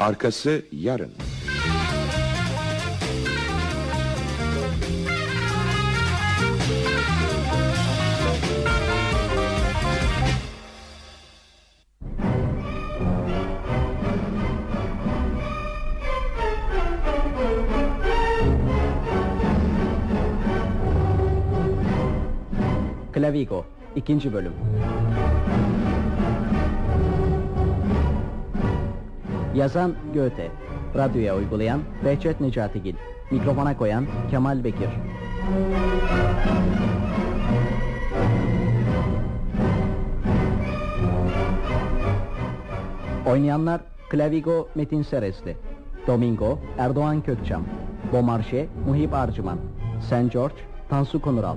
Arkası yarın. Clavigo 2. Bölüm Yazan Göte. Radyoya uygulayan Behçet Necatigil Mikrofona koyan Kemal Bekir. Oynayanlar Clavigo Metin Seresli Domingo Erdoğan Kökçam Bomarşe Muhip Arcıman St. George Tansu Konural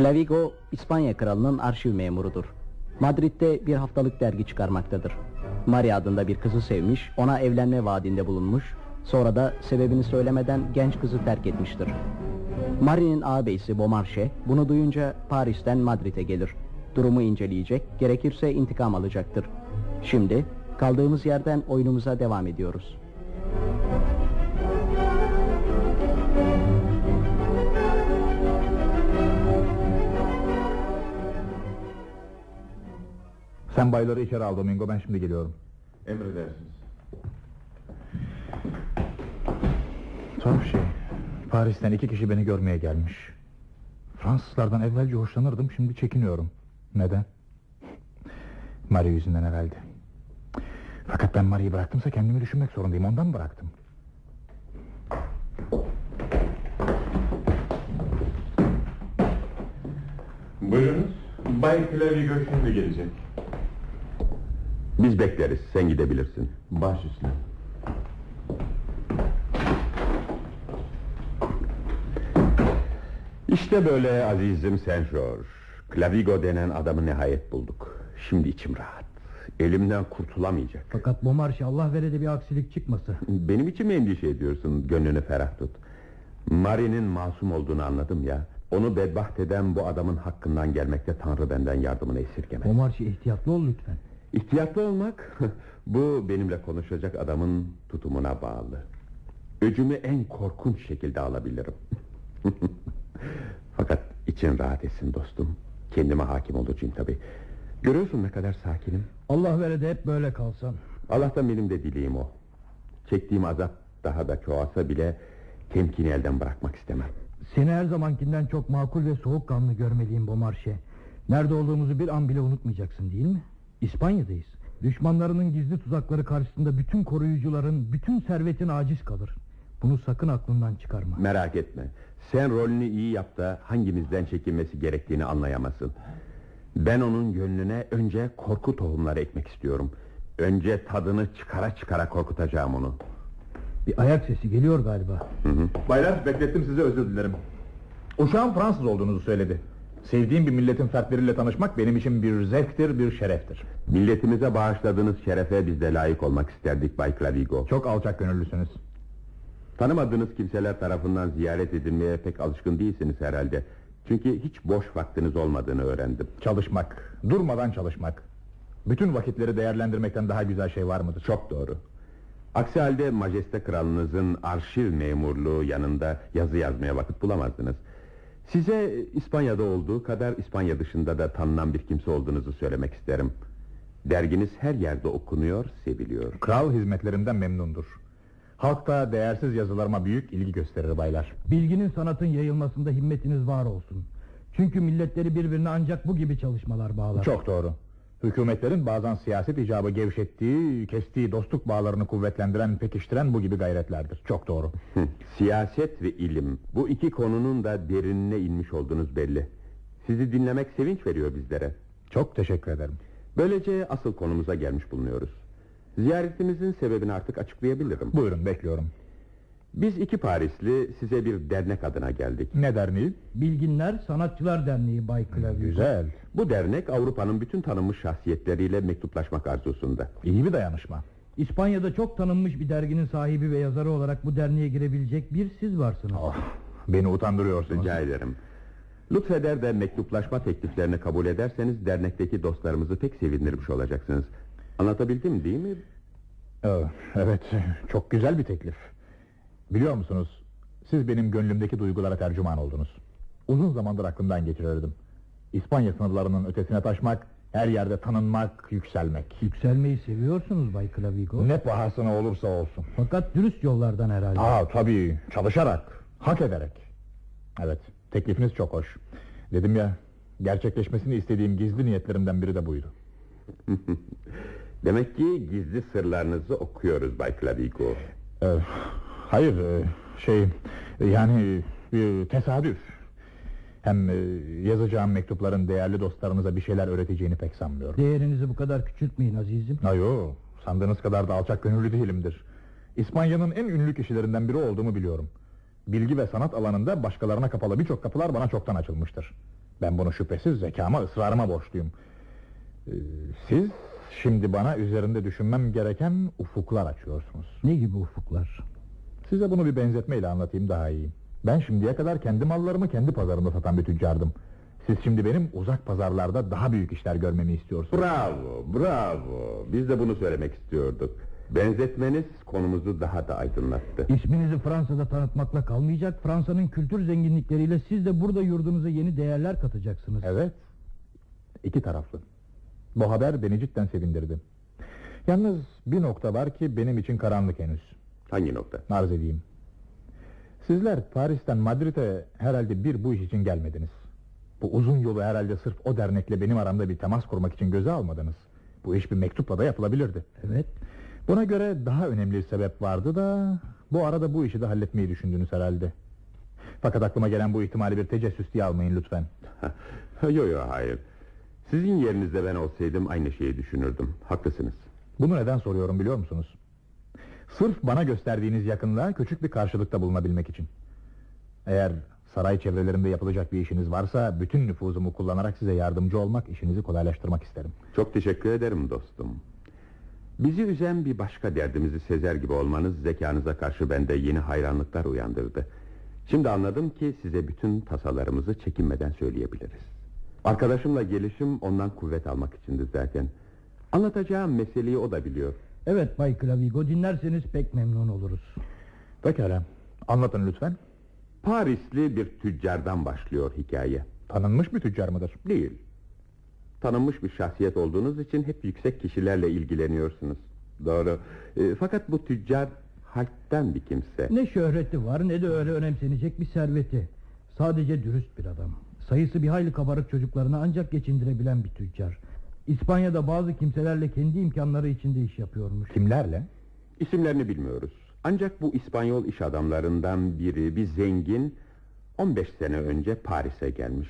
Clavigo, İspanya kralının arşiv memurudur. Madrid'de bir haftalık dergi çıkarmaktadır. Maria adında bir kızı sevmiş, ona evlenme vaadinde bulunmuş, sonra da sebebini söylemeden genç kızı terk etmiştir. Marie'nin ağabeysi Beaumarchais bunu duyunca Paris'ten Madrid'e gelir. Durumu inceleyecek, gerekirse intikam alacaktır. Şimdi kaldığımız yerden oyunumuza devam ediyoruz. Sen bayları içeri al Domingo ben şimdi geliyorum. Emredersiniz. Tuhaf şey. Paris'ten iki kişi beni görmeye gelmiş. Fransızlardan evvelce hoşlanırdım şimdi çekiniyorum. Neden? Marie yüzünden herhalde. Fakat ben Marie'yi bıraktımsa kendimi düşünmek zorundayım ondan bıraktım. Buyurunuz. Bay Clavigo şimdi gelecek. Biz bekleriz sen gidebilirsin. Baş üstüne. İşte böyle azizim George Clavigo denen adamı nihayet bulduk. Şimdi içim rahat. Elimden kurtulamayacak. Fakat Bomarşi Allah verede bir aksilik çıkması. Benim için mi endişe ediyorsun Gönlünü ferah tut. Marie'nin masum olduğunu anladım ya. Onu bedbaht eden bu adamın hakkından gelmekte Tanrı benden yardımını esirgemez. Bomarşi ihtiyatlı ol lütfen. İhtiyatlı olmak Bu benimle konuşacak adamın tutumuna bağlı. Öcümü en korkunç şekilde alabilirim. Fakat için rahat etsin dostum. Kendime hakim olacağım tabi Görüyorsun ne kadar sakinim. Allah verede hep böyle kalsam. Allah'tan benim de dileğim o. Çektiğim azap daha da çoğalsa bile Temkini elden bırakmak istemem. Seni her zamankinden çok makul ve soğukkanlı görmeliyim Bomarşe. Nerede olduğumuzu bir an bile unutmayacaksın değil mi? İspanya'dayız. Düşmanlarının gizli tuzakları karşısında bütün koruyucuların, bütün servetin aciz kalır. Bunu sakın aklından çıkarma. Merak etme Sen rolünü iyi yap da hangimizden çekilmesi gerektiğini anlayamasın Ben onun gönlüne önce korku tohumları ekmek istiyorum Önce tadını çıkara çıkara korkutacağım onu Bir ayak sesi geliyor galiba. Baylar beklettim sizi özür dilerim. Uşağın Fransız olduğunuzu söyledi. Sevdiğim bir milletin fertleriyle tanışmak benim için bir zevktir, bir şereftir. Milletimize bağışladığınız şerefe biz de layık olmak isterdik Bay Clavigo Çok alçak gönüllüsünüz. Tanımadığınız kimseler tarafından ziyaret edilmeye pek alışkın değilsiniz herhalde Çünkü hiç boş vaktiniz olmadığını öğrendim Çalışmak, durmadan çalışmak. Bütün vakitleri değerlendirmekten daha güzel şey var mıdır? Çok doğru Aksi halde majeste kralınızın arşiv memurluğu yanında yazı yazmaya vakit bulamazdınız Size İspanya'da olduğu kadar İspanya dışında da tanınan bir kimse olduğunuzu söylemek isterim Derginiz her yerde okunuyor, seviliyor Kral hizmetlerimden memnundur. Halk da değersiz yazılarıma büyük ilgi gösterir baylar. Bilginin sanatın yayılmasında himmetiniz var olsun. Çünkü milletleri birbirine ancak bu gibi çalışmalar bağlar. Çok doğru. Hükümetlerin bazen siyaset icabı gevşettiği, kestiği dostluk bağlarını kuvvetlendiren, pekiştiren bu gibi gayretlerdir. Çok doğru. Siyaset ve ilim Bu iki konunun da derinine inmiş olduğunuz belli Sizi dinlemek sevinç veriyor bizlere Çok teşekkür ederim. Böylece asıl konumuza gelmiş bulunuyoruz Ziyaretimizin sebebini artık açıklayabilirim Buyurun bekliyorum. Biz iki Parisli size bir dernek adına geldik Ne derneği? Bilginler Sanatçılar Derneği Bay Klavye. Güzel. Bu dernek Avrupa'nın bütün tanınmış şahsiyetleriyle mektuplaşmak arzusunda İyi bir dayanışma. İspanya'da çok tanınmış bir derginin sahibi ve yazarı olarak bu derneğe girebilecek bir siz varsınız. Oh, beni utandırıyorsunuz. Rica ederim Lütfeder de mektuplaşma tekliflerini kabul ederseniz dernekteki dostlarımızı pek sevindirmiş olacaksınız. Anlatabildim değil mi? Ee, Evet, çok güzel bir teklif. Biliyor musunuz, siz benim gönlümdeki duygulara tercüman oldunuz. Uzun zamandır aklımdan geçirirdim. İspanya sınırlarının ötesine taşmak, her yerde tanınmak, yükselmek. Yükselmeyi seviyorsunuz Bay Clavigo. Ne pahasına olursa olsun. Fakat dürüst yollardan herhalde. Aa tabii, çalışarak, hak ederek. Evet, teklifiniz çok hoş. Dedim ya, gerçekleşmesini istediğim gizli niyetlerimden biri de buydu. Demek ki gizli sırlarınızı okuyoruz Bay Clavigo. Ee, hayır, e, şey, yani bir tesadüf. Hem e, yazacağım mektupların değerli dostlarınıza bir şeyler öğreteceğini pek sanmıyorum. Değerinizi bu kadar küçültmeyin azizim. Ayo, sandığınız kadar da alçak gönüllü değilimdir. İspanya'nın en ünlü kişilerinden biri olduğumu biliyorum. Bilgi ve sanat alanında başkalarına kapalı birçok kapılar bana çoktan açılmıştır. Ben bunu şüphesiz zekama, ısrarıma borçluyum. Siz şimdi bana üzerinde düşünmem gereken ufuklar açıyorsunuz. Ne gibi ufuklar? Size bunu bir benzetmeyle anlatayım daha iyi. Ben şimdiye kadar kendi mallarımı kendi pazarımda satan bir tüccardım. Siz şimdi benim uzak pazarlarda daha büyük işler görmemi istiyorsunuz. Bravo, bravo. Biz de bunu söylemek istiyorduk. Benzetmeniz konumuzu daha da aydınlattı. İsminizi Fransa'da tanıtmakla kalmayacak. Fransa'nın kültür zenginlikleriyle siz de burada yurdunuza yeni değerler katacaksınız. Evet. İki taraflı. Bu haber beni cidden sevindirdi. Yalnız bir nokta var ki benim için karanlık henüz. Hangi nokta? Arz edeyim. Sizler Paris'ten Madrid'e herhalde bir bu iş için gelmediniz. Bu uzun yolu herhalde sırf o dernekle benim aramda bir temas kurmak için göze almadınız. Bu iş bir mektupla da yapılabilirdi. Evet. Buna göre daha önemli bir sebep vardı da... ...bu arada bu işi de halletmeyi düşündünüz herhalde. Fakat aklıma gelen bu ihtimali bir tecessüs diye almayın lütfen. yo yo hayır. Sizin yerinizde ben olsaydım aynı şeyi düşünürdüm. Haklısınız. Bunu neden soruyorum biliyor musunuz? Sırf bana gösterdiğiniz yakınlığa küçük bir karşılıkta bulunabilmek için. Eğer saray çevrelerinde yapılacak bir işiniz varsa... ...bütün nüfuzumu kullanarak size yardımcı olmak... ...işinizi kolaylaştırmak isterim. Çok teşekkür ederim dostum. Bizi üzen bir başka derdimizi sezer gibi olmanız zekanıza karşı bende yeni hayranlıklar uyandırdı. Şimdi anladım ki size bütün tasalarımızı çekinmeden söyleyebiliriz. Arkadaşımla gelişim ondan kuvvet almak içindi zaten. Anlatacağım meseleyi o da biliyor. Evet Bay Clavigo dinlerseniz pek memnun oluruz. Pekala. Anlatın lütfen. Parisli bir tüccardan başlıyor hikaye. Tanınmış bir tüccar mıdır? Değil. Tanınmış bir şahsiyet olduğunuz için hep yüksek kişilerle ilgileniyorsunuz. Doğru. E, fakat bu tüccar halktan bir kimse. Ne şöhreti var ne de öyle önemsenecek bir serveti. Sadece dürüst bir adam. Sayısı bir hayli kabarık çocuklarını ancak geçindirebilen bir tüccar. İspanya'da bazı kimselerle kendi imkanları içinde iş yapıyormuş. Kimlerle? İsimlerini bilmiyoruz. Ancak bu İspanyol iş adamlarından biri bir zengin 15 sene önce Paris'e gelmiş.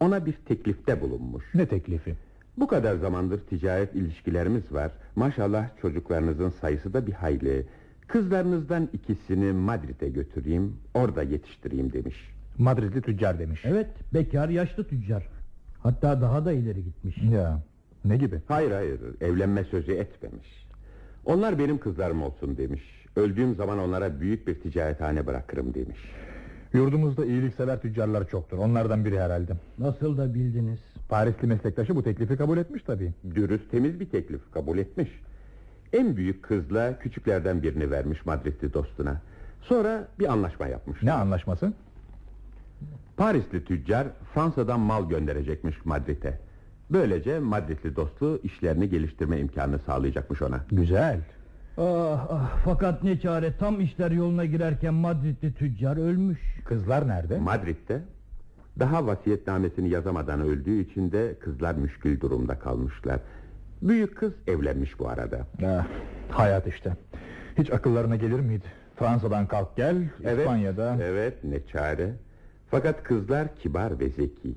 Ona bir teklifte bulunmuş. Ne teklifi? Bu kadar zamandır ticaret ilişkilerimiz var. Maşallah çocuklarınızın sayısı da bir hayli. Kızlarınızdan ikisini Madrid'e götüreyim, orada yetiştireyim demiş. Madridli tüccar demiş. Evet bekar yaşlı tüccar. Hatta daha da ileri gitmiş. Ya ne gibi? Hayır hayır, evlenme sözü etmemiş. Onlar benim kızlarım olsun demiş. Öldüğüm zaman onlara büyük bir ticarethane bırakırım demiş. Yurdumuzda iyiliksever tüccarlar çoktur. Onlardan biri herhalde. Nasıl da bildiniz. Parisli meslektaşı bu teklifi kabul etmiş tabii. Dürüst temiz bir teklif kabul etmiş. En büyük kızla küçüklerden birini vermiş Madridli dostuna. Sonra bir anlaşma yapmış. Ne anlaşması? Parisli tüccar Fransa'dan mal gönderecekmiş Madrid'e. Böylece Madridli dostu işlerini geliştirme imkanı sağlayacakmış ona. Güzel. Ah, ah, fakat ne çare tam işler yoluna girerken Madridli tüccar ölmüş. Kızlar nerede? Madrid'de daha vasiyetnamesini yazamadan öldüğü için de kızlar müşkül durumda kalmışlar. Büyük kız evlenmiş bu arada. Ah, hayat işte. Hiç akıllarına gelir miydi? Fransa'dan kalk gel, İspanya'da. Evet ne çare. Fakat kızlar kibar ve zeki.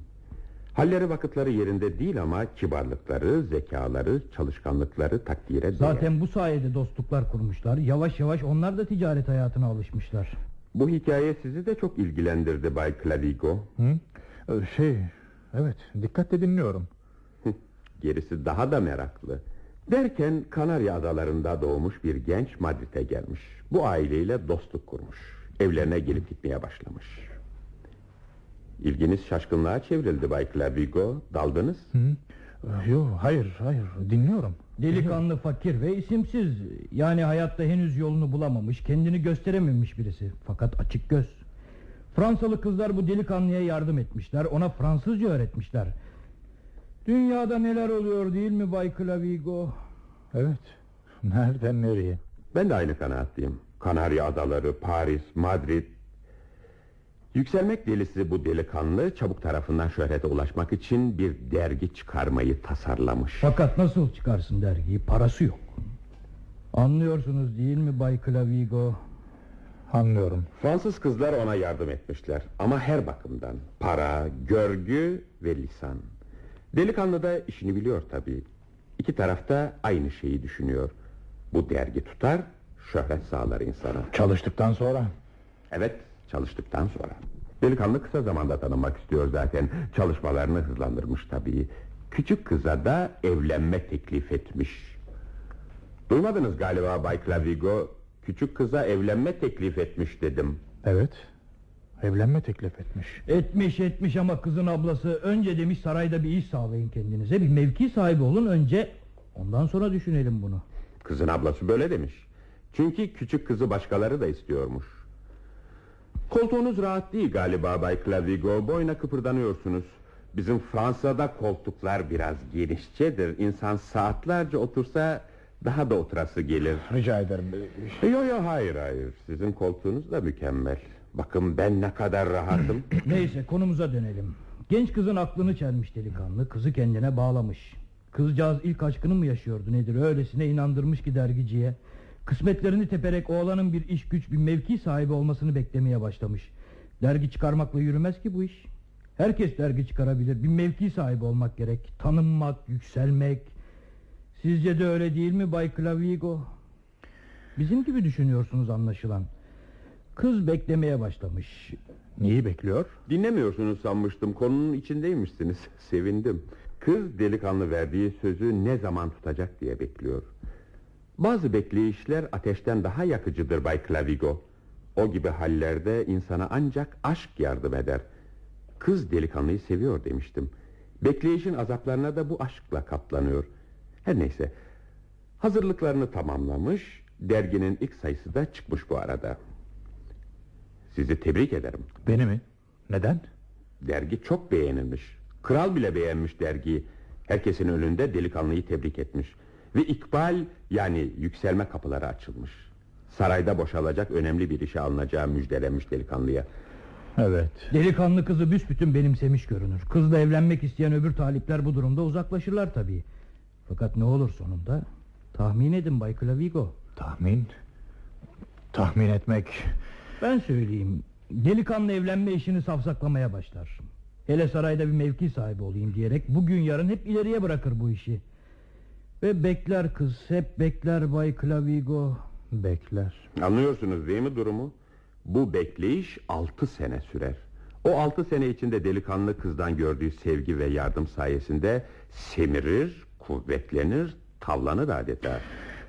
Halleri vakıtları yerinde değil ama kibarlıkları, zekaları, çalışkanlıkları takdire değer. Zaten bu sayede dostluklar kurmuşlar. Yavaş yavaş onlar da ticaret hayatına alışmışlar. Bu hikaye sizi de çok ilgilendirdi Bay Clavigo. Hı? Ee, Şey, evet dikkatle dinliyorum. Gerisi daha da meraklı. Derken Kanarya adalarında doğmuş bir genç Madrid'e gelmiş. Bu aileyle dostluk kurmuş. Evlerine gelip gitmeye başlamış. İlginiz şaşkınlığa çevrildi Bay Clavigo. Daldınız. Hı? Ee, Yok hayır hayır dinliyorum. Delikanlı fakir ve isimsiz Yani hayatta henüz yolunu bulamamış Kendini gösterememiş birisi Fakat açık göz Fransalı kızlar bu delikanlıya yardım etmişler Ona Fransızca öğretmişler Dünyada neler oluyor değil mi Bay Clavigo Evet. Nereden nereye? Ben de aynı kanaatteyim. Kanarya Adaları, Paris, Madrid. Yükselmek delisi bu delikanlı çabuk tarafından şöhrete ulaşmak için bir dergi çıkarmayı tasarlamış. Fakat nasıl çıkarsın dergiyi parası yok Anlıyorsunuz değil mi Bay Clavigo Anlıyorum. Fransız kızlar ona yardım etmişler ama her bakımdan. Para, görgü ve lisan. Delikanlı da işini biliyor tabii. İki tarafta aynı şeyi düşünüyor. Bu dergi tutar, şöhret sağlar insana. Çalıştıktan sonra. Evet, çalıştıktan sonra. Delikanlı kısa zamanda tanınmak istiyor zaten. Çalışmalarını hızlandırmış tabii. Küçük kıza da evlenme teklif etmiş. Duymadınız galiba Bay Clavigo. Küçük kıza evlenme teklif etmiş dedim. Evet. Evlenme teklif etmiş. Etmiş etmiş ama kızın ablası Önce demiş sarayda bir iş sağlayın kendinize Bir mevki sahibi olun önce Ondan sonra düşünelim bunu Kızın ablası böyle demiş. Çünkü küçük kızı başkaları da istiyormuş. Koltuğunuz rahat değil galiba Bay Clavigo. Boyuna kıpırdanıyorsunuz. Bizim Fransa'da koltuklar biraz genişçedir. İnsan saatlerce otursa daha da oturası gelir. Rica ederim. Yok yok hayır hayır. Sizin koltuğunuz da mükemmel. Bakın ben ne kadar rahatım. Neyse konumuza dönelim Genç kızın aklını çelmiş delikanlı Kızı kendine bağlamış Kızcağız ilk aşkını mı yaşıyordu nedir Öylesine inandırmış ki dergiciye Kısmetlerini teperek oğlanın bir iş güç bir mevki sahibi olmasını beklemeye başlamış Dergi çıkarmakla yürümez ki bu iş Herkes dergi çıkarabilir Bir mevki sahibi olmak gerek Tanınmak, yükselmek Sizce de öyle değil mi Bay Clavigo Bizim gibi düşünüyorsunuz anlaşılan Kız beklemeye başlamış Neyi bekliyor? Dinlemiyorsunuz sanmıştım. Konunun içindeymişsiniz. Sevindim. Kız delikanlı verdiği sözü ne zaman tutacak diye bekliyor. Bazı bekleyişler ateşten daha yakıcıdır Bay Clavigo. O gibi hallerde insana ancak aşk yardım eder. Kız delikanlıyı seviyor demiştim. Bekleyişin azaplarına da bu aşkla katlanıyor. Her neyse. Hazırlıklarını tamamlamış. Derginin ilk sayısı da çıkmış bu arada. Sizi tebrik ederim. Beni mi? Neden? Dergi çok beğenilmiş. Kral bile beğenmiş dergiyi. Herkesin önünde delikanlıyı tebrik etmiş. Ve ikbal yani yükselme kapıları açılmış. Sarayda boşalacak önemli bir işe alınacağı müjdelenmiş delikanlıya. Evet. Delikanlı kızı büsbütün benimsemiş görünür Kızla evlenmek isteyen öbür talipler bu durumda uzaklaşırlar tabii Fakat ne olur sonunda Tahmin edin Bay Clavigo Tahmin. Tahmin etmek. Ben söyleyeyim Delikanlı evlenme işini safsaklamaya başlar Hele sarayda bir mevki sahibi olayım diyerek Bugün yarın hep ileriye bırakır bu işi Ve bekler kız Hep bekler Bay Clavigo Bekler. Anlıyorsunuz değil mi durumu? Bu bekleyiş altı sene sürer. O altı sene içinde delikanlı kızdan gördüğü sevgi ve yardım sayesinde semirir, kuvvetlenir, tavlanır adeta.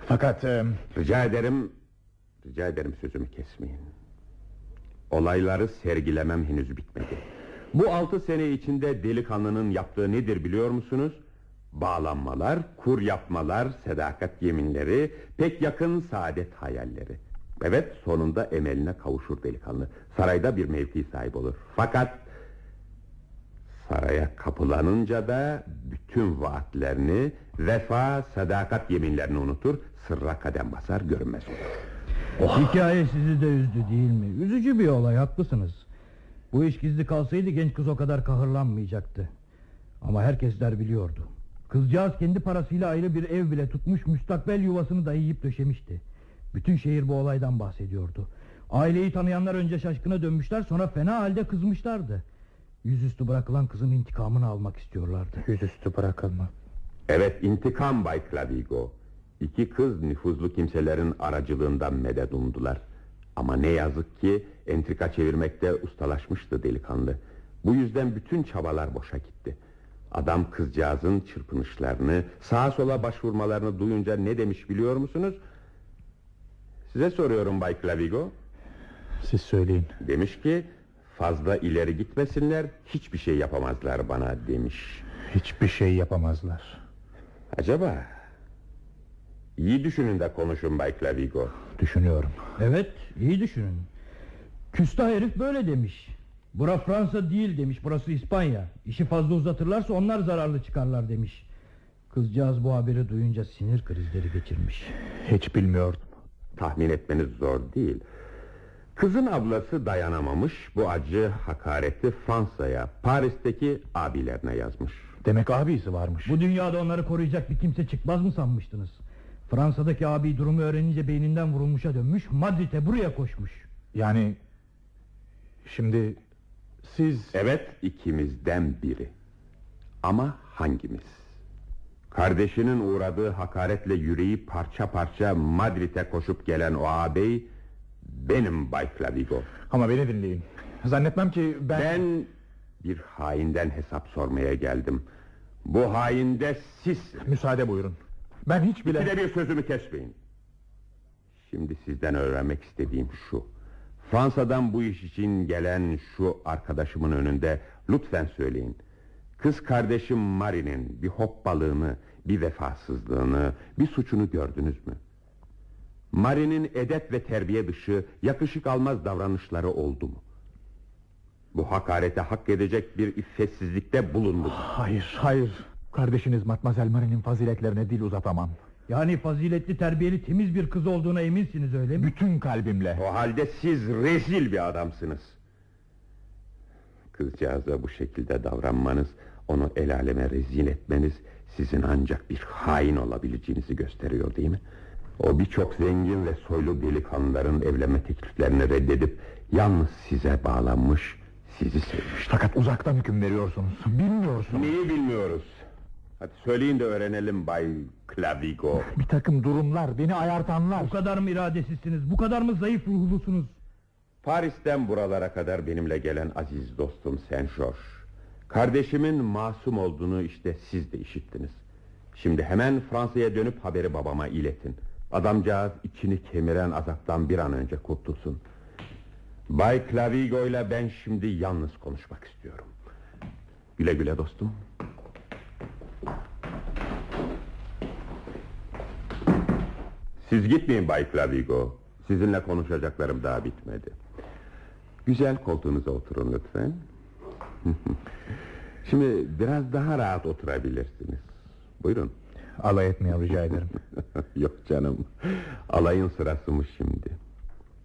Fakat e, Rica ederim, rica ederim sözümü kesmeyin. Olayları sergilemem henüz bitmedi. Bu altı sene içinde delikanlının yaptığı nedir biliyor musunuz? Bağlanmalar, kur yapmalar, sadakat yeminleri, pek yakın saadet hayalleri. Evet sonunda emeline kavuşur delikanlı. Sarayda bir mevki sahibi olur. Fakat saraya kapılanınca da bütün vaatlerini, vefa, sadakat yeminlerini unutur, sırra kadem basar görünmez olur. Hikaye sizi de üzdü değil mi? Üzücü bir olay haklısınız. Bu iş gizli kalsaydı genç kız o kadar kahırlanmayacaktı. Ama herkesler biliyordu. Kızcağız kendi parasıyla ayrı bir ev bile tutmuş müstakbel yuvasını dayayıp döşemişti. Bütün şehir bu olaydan bahsediyordu. Aileyi tanıyanlar önce şaşkına dönmüşler sonra fena halde kızmışlardı. Yüzüstü bırakılan kızın intikamını almak istiyorlardı. yüzüstü bırakılma. Evet intikam Bay Clavigo. İki kız nüfuzlu kimselerin aracılığından medet umdular. Ama ne yazık ki entrika çevirmekte ustalaşmıştı delikanlı. Bu yüzden bütün çabalar boşa gitti. Adam kızcağızın çırpınışlarını, sağa sola başvurmalarını duyunca ne demiş biliyor musunuz? Size soruyorum Bay Clavigo. Siz söyleyin. Demiş ki Fazla ileri gitmesinler hiçbir şey yapamazlar bana demiş. Hiçbir şey yapamazlar. Acaba? İyi düşünün de konuşun Bay Clavigo. Düşünüyorum. Evet iyi düşünün Küstah herif böyle demiş Bura Fransa değil demiş burası İspanya İşi fazla uzatırlarsa onlar zararlı çıkarlar demiş Kızcağız bu haberi duyunca sinir krizleri geçirmiş Hiç bilmiyordum. Tahmin etmeniz zor değil. Kızın ablası dayanamamış bu acı hakareti Fransa'ya, Paris'teki abilerine yazmış. Demek abisi varmış. Bu dünyada onları koruyacak bir kimse çıkmaz mı sanmıştınız Fransa'daki abi durumu öğrenince beyninden vurulmuşa dönmüş Madrid'e buraya koşmuş Yani şimdi siz Evet ikimizden biri. Ama hangimiz? Kardeşinin uğradığı hakaretle yüreği parça parça Madrid'e koşup gelen o ağabey benim Bay Clavigo. ama beni dinleyin. Zannetmem ki ben... Ben bir hainden hesap sormaya geldim. Bu hainde siz. Müsaade buyurun. Ben hiç bile... İkide bir sözümü kesmeyin. Şimdi sizden öğrenmek istediğim şu. Fransa'dan bu iş için gelen şu arkadaşımın önünde lütfen söyleyin. Kız kardeşim Marie'nin bir hoppalığını, bir vefasızlığını, bir suçunu gördünüz mü? Marie'nin edep ve terbiye dışı yakışık almaz davranışları oldu mu? Bu hakarete hak edecek bir iffetsizlikte bulundu. mu? Hayır, hayır. Kardeşiniz Matmazel Marie'nin faziletlerine dil uzatamam. Yani faziletli terbiyeli temiz bir kız olduğuna eminsiniz öyle mi? Bütün kalbimle. O halde siz rezil bir adamsınız. Kızcağıza bu şekilde davranmanız, onu el aleme rezil etmeniz sizin ancak bir hain olabileceğinizi gösteriyor değil mi? O birçok zengin ve soylu delikanlıların evlenme tekliflerini reddedip yalnız size bağlanmış, sizi sevmiş. Fakat uzaktan hüküm veriyorsunuz. Bilmiyorsunuz. Neyi bilmiyoruz? Hadi söyleyin de öğrenelim Bay Clavigo. Bir takım durumlar, beni ayartanlar. Bu kadar mı iradesizsiniz? Bu kadar mı zayıf ruhlusunuz? Paris'ten buralara kadar benimle gelen aziz dostum Saint George. Kardeşimin masum olduğunu işte siz de işittiniz. Şimdi hemen Fransa'ya dönüp haberi babama iletin. Adamcağız içini kemiren azaptan bir an önce kurtulsun. Bay Clavigo ile ben şimdi yalnız konuşmak istiyorum. Güle güle dostum. Siz gitmeyin Bay Clavigo. Sizinle konuşacaklarım daha bitmedi. Güzel koltuğunuza oturun lütfen. Şimdi biraz daha rahat oturabilirsiniz. Buyurun. Alay etmeyin rica ederim. Yok canım. Alayın sırası mı şimdi?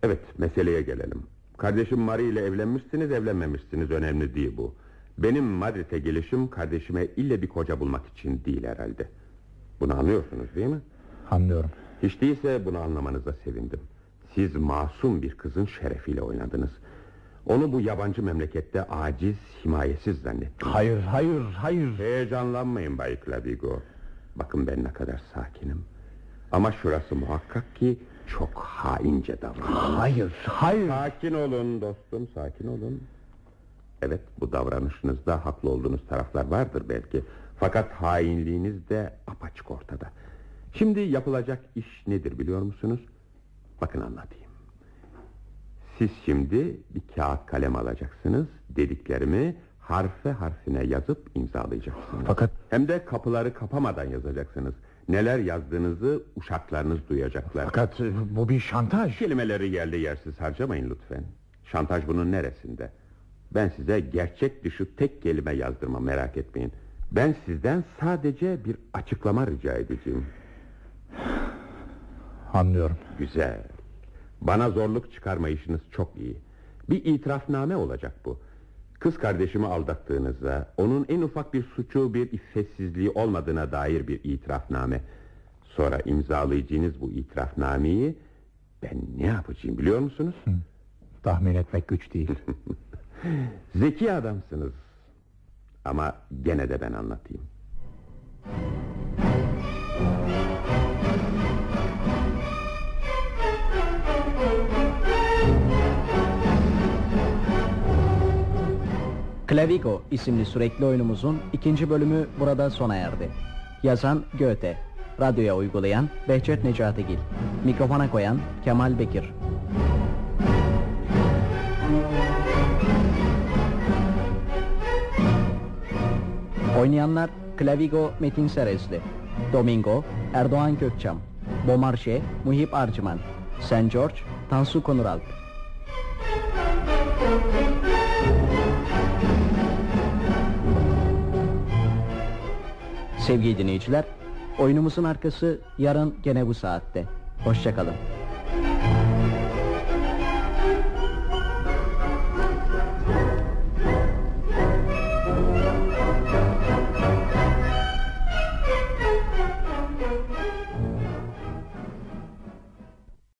Evet meseleye gelelim. Kardeşim Marie ile evlenmişsiniz evlenmemişsiniz önemli değil bu. Benim Madrid'e gelişim kardeşime ille bir koca bulmak için değil herhalde. Bunu anlıyorsunuz değil mi? Anlıyorum. Hiç değilse bunu anlamanıza sevindim. Siz masum bir kızın şerefiyle oynadınız. Onu bu yabancı memlekette aciz, himayesiz zannettiniz. Hayır, hayır, hayır. Heyecanlanmayın Bay Clavigo. Bakın ben ne kadar sakinim. Ama şurası muhakkak ki çok haince davrandım. Hayır, hayır. Sakin olun dostum, sakin olun. Evet, bu davranışınızda haklı olduğunuz taraflar vardır belki. Fakat hainliğiniz de apaçık ortada. Şimdi yapılacak iş nedir biliyor musunuz? Bakın anlatayım. Siz şimdi bir kağıt kalem alacaksınız. Dediklerimi harfe harfine yazıp imzalayacaksınız. Fakat Hem de kapıları kapamadan yazacaksınız. Neler yazdığınızı uşaklarınız duyacaklar. fakat e, bu bir şantaj. Kelimeleri yerli yersiz harcamayın lütfen. Şantaj bunun neresinde? Ben size gerçek dışı tek kelime yazdırma merak etmeyin. Ben sizden sadece bir açıklama rica edeceğim. Anlıyorum. Güzel. Bana zorluk çıkarma işiniz çok iyi. Bir itirafname olacak bu. Kız kardeşimi aldattığınızda onun en ufak bir suçu bir iffetsizliği olmadığına dair bir itirafname. Sonra imzalayacağınız bu itirafnameyi ben ne yapacağım biliyor musunuz? Tahmin etmek güç değil. Zeki adamsınız. Ama gene de ben anlatayım. Clavigo isimli sürekli oyunumuzun ikinci bölümü burada sona erdi. Yazan Göte, radyoya uygulayan Behçet Necatigil, mikrofona koyan Kemal Bekir. Oynayanlar Clavigo Metin Serezli, Domingo Erdoğan Gökçam, Bomarşe Muhip Arcıman, Sen George Tansu Konuralp. Müzik Sevgili dinleyiciler, oyunumuzun arkası yarın gene bu saatte. Hoşçakalın.